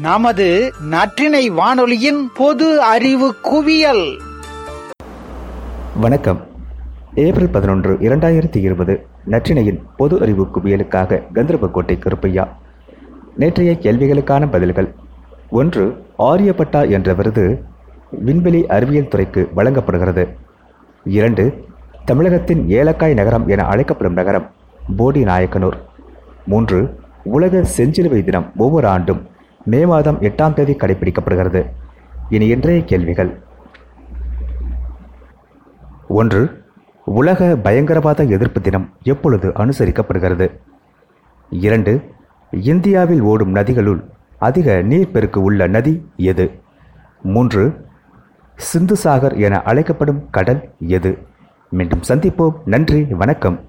நமது நற்றினை வானொலியின் பொது அறிவு குவியல். வணக்கம். ஏப்ரல் பதினொன்று இரண்டாயிரத்தி இருபது நற்றினையின் பொது அறிவு குவியலுக்காக கந்தர்போட்டை கருப்பையா. நேற்றைய கேள்விகளுக்கான பதில்கள். ஒன்று ஆரியப்பட்டா என்ற விருது விண்வெளி அறிவியல் துறைக்கு வழங்கப்படுகிறது. இரண்டு தமிழகத்தின் ஏலக்காய் நகரம் என அழைக்கப்படும் நகரம் போடி நாயக்கனூர். மூன்று உலக செஞ்சிலுவை தினம் ஒவ்வொரு ஆண்டும் மே மாதம் எட்டாம் தேதி கடைபிடிக்கப்படுகிறது. இனி இன்றைய கேள்விகள். ஒன்று உலக பயங்கரவாத எதிர்ப்பு தினம் எப்பொழுது அனுசரிக்கப்படுகிறது? இரண்டு இந்தியாவில் ஓடும் நதிகளுள் அதிக நீர்ப்பெருக்கு உள்ள நதி எது? மூன்று சிந்து சாகர் என அழைக்கப்படும் கடல் எது? மீண்டும் சந்திப்போம். நன்றி வணக்கம்.